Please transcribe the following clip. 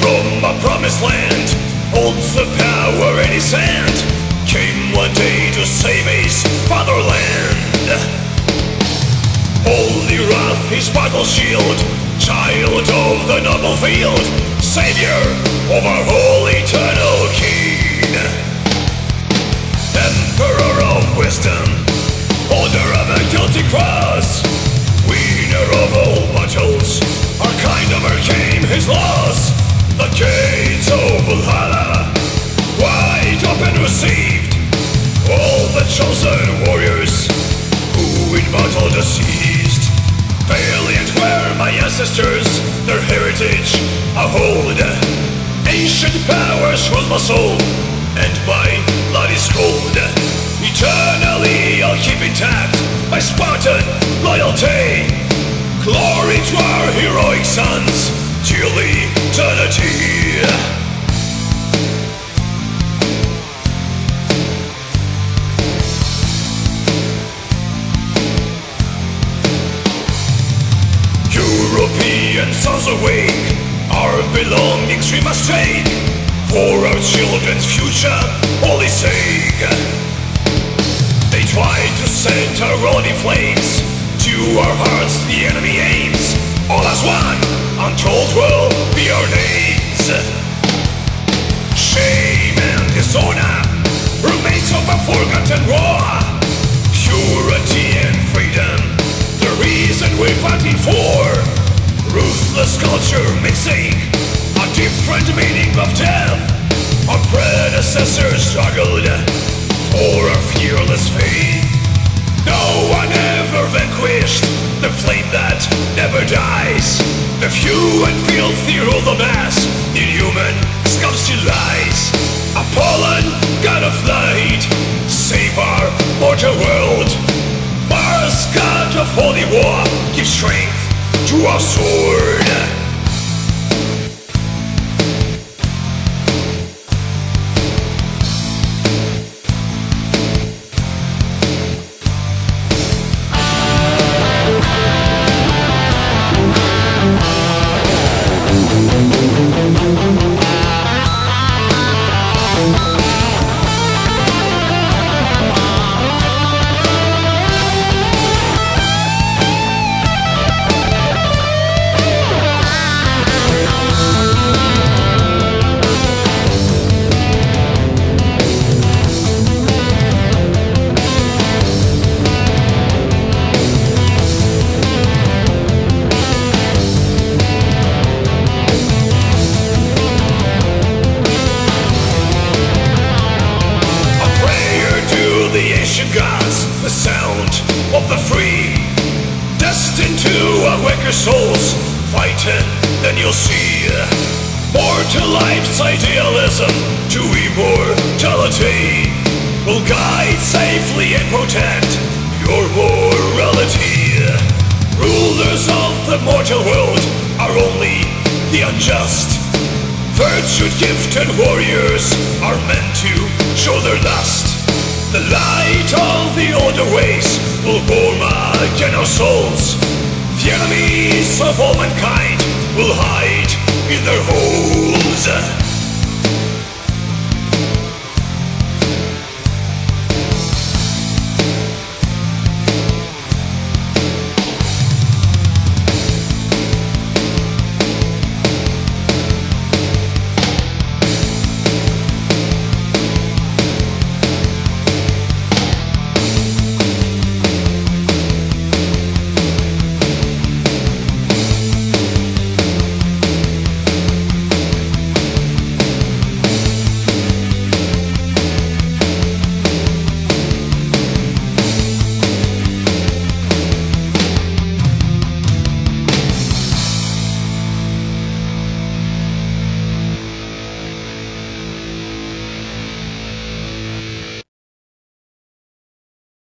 from a promised land. Holds the power in his hand. Came one day to save his fatherland. Holy wrath, his battle shield. Child of the noble field. Savior of our whole eternal king. Emperor of wisdom. Holder of a guilty cross. Winner of all battles. Our kind overcame his law. The gates of Valhalla, wide open received all the chosen warriors who in battle deceased. Valiant were my ancestors, their heritage I hold. Ancient powers rule my soul, and my blood is cold. Eternally I'll keep intact my Spartan loyalty. Glory to our heroic sons, European sons awake, our belongings we must take for our children's future, holy sake. They try to set our world in flames, to our hearts the enemy aims. All as one, untold will be our names. Shame and dishonor, remains of a forgotten war. Purity culture mixing a different meaning of death. Our predecessors struggled for a fearless faith. No one ever vanquished the flame that never dies. The few and filthy rule the mass. Inhuman scum still lies. Apollon, god of light, save our mortal world. Mars, god of holy war, give strength to our sword. The free. Destined to awake your souls, fighting, then you'll see. More to life's idealism, to immortality. Will guide safely and protect your morality. Rulers of the mortal world are only the unjust. Virtue gifted warriors are meant to show their lust. The light of the warm again our souls. The enemies of all mankind will hide in their holes.